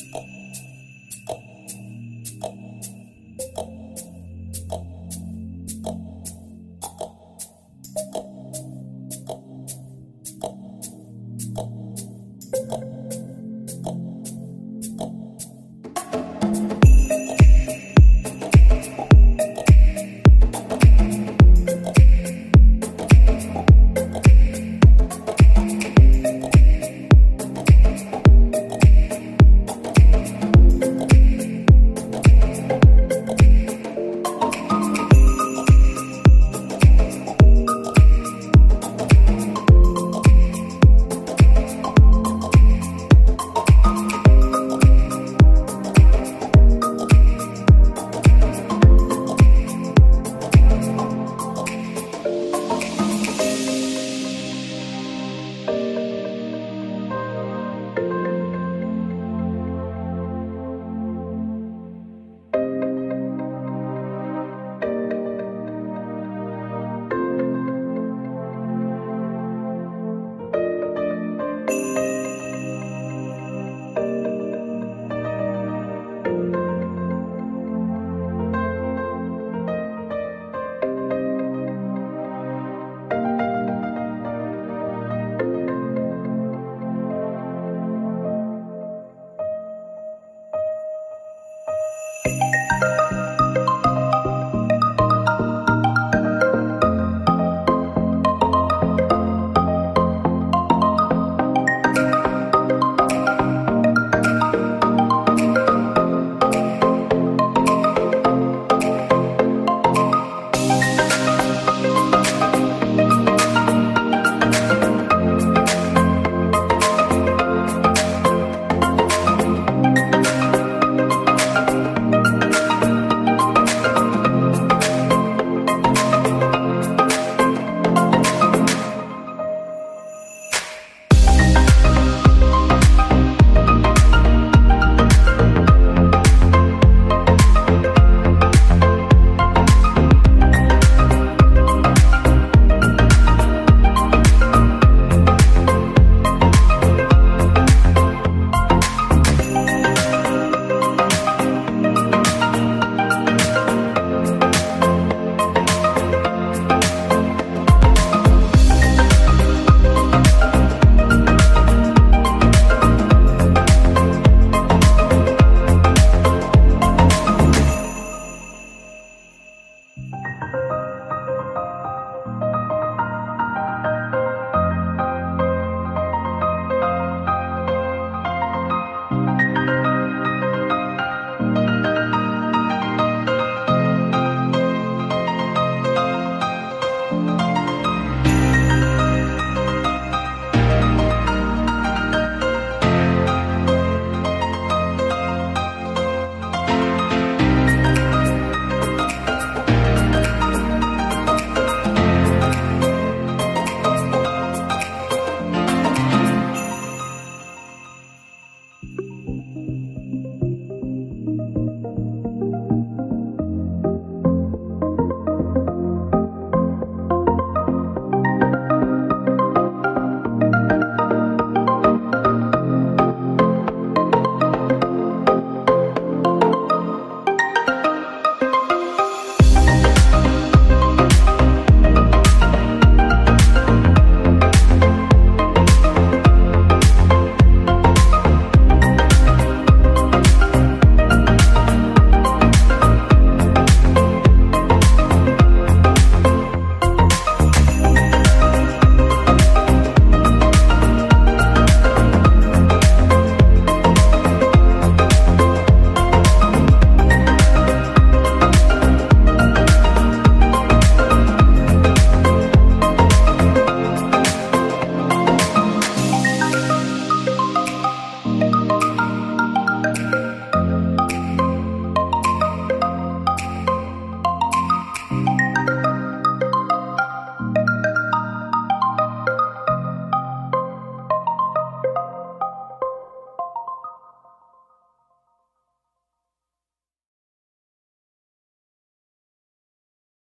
you